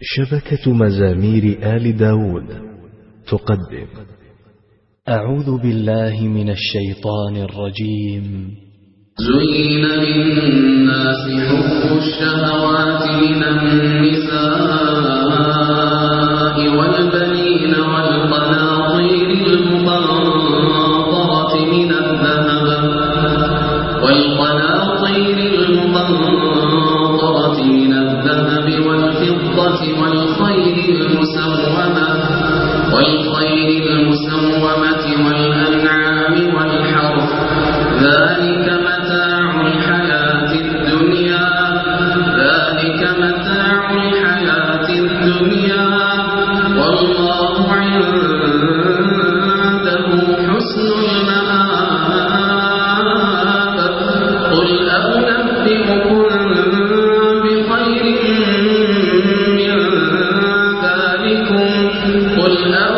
شبكة مزامير آل داود. تقدم. أعوذ بالله من الشيطان الرجيم. زين للناس حب الشهوات من النساء والبنين والقناطير المقنطرة من الذهب والقناطير المقنطرة من الذهب والفضة والخير المسومة والخير المسومة اللہ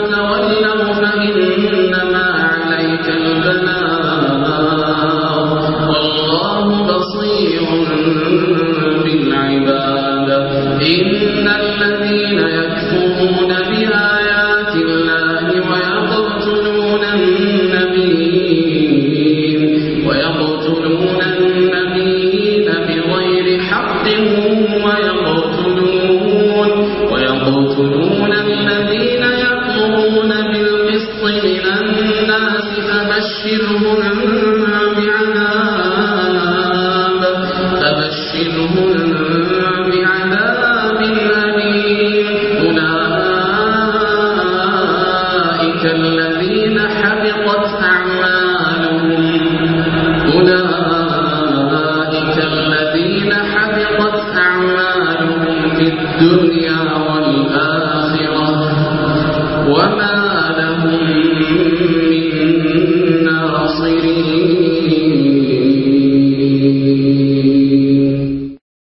تولون إنما عليك البناء الله فبشرهم بعذاب فبشرهم بعذاب أليم. أولئك الذين حبطت أعمالهم. أولئك الذين حبطت أعمالهم في الدنيا والآخرة. وما